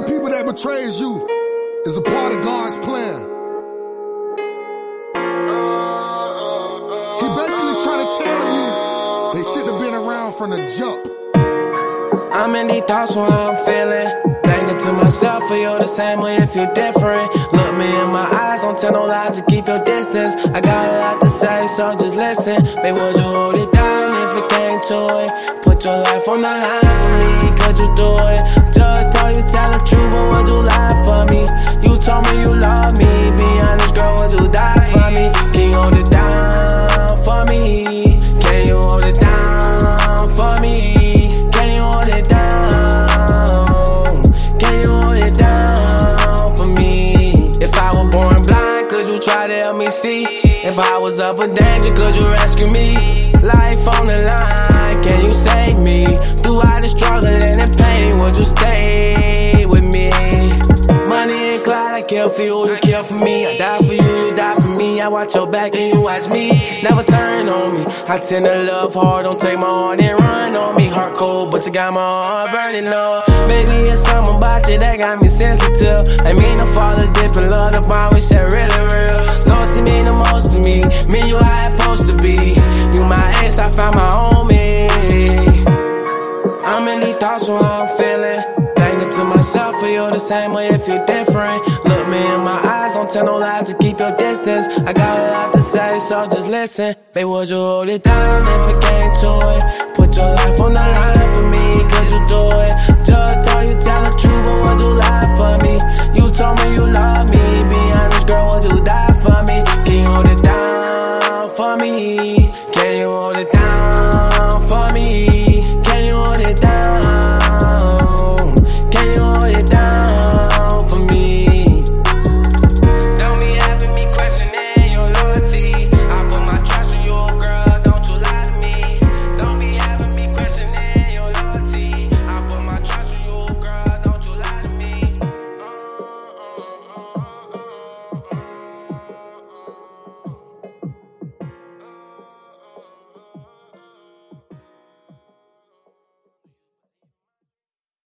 the people that betrays you is a part of God's plan. He basically trying to tell you they shouldn't have been around from the jump. I'm in these thoughts when I'm feeling. Thinking to myself, for you the same way if you're different. Look me in my eyes, don't tell no lies to keep your distance. I got a lot to say, so just listen. Babe, would you hold it down if it came to it? Put your life on the line for me, could you do it? Just told you tell the truth, but would you lie for me? You told me you love me, be honest, girl, would you die for me? Can you hold it down for me? Can you hold it down for me? Can you hold it down? Can you hold it down for me? If I were born blind, could you try to help me see? If I was up in danger, could you rescue me? Life on the line, can you save me? Throughout the struggle and the pain, would you stay with me? Bonnie and Clyde, I care for you, you care for me. I die for you, you die for me. I watch your back and you watch me. Never turn on me. I tend to love hard, don't take my heart and run on me. Heart cold, but you got my heart burning up. Maybe it's something about you that got me sensitive. I mean, the father dipping love, the bond we share really I found my me. I'm in these thoughts when I'm feeling. Thinking to myself, for you the same way if you're different. Look me in my eyes, don't tell no lies to keep your distance. I got a lot to say, so just listen. Babe, would you hold it down if it came to it? Put your life on the line for me,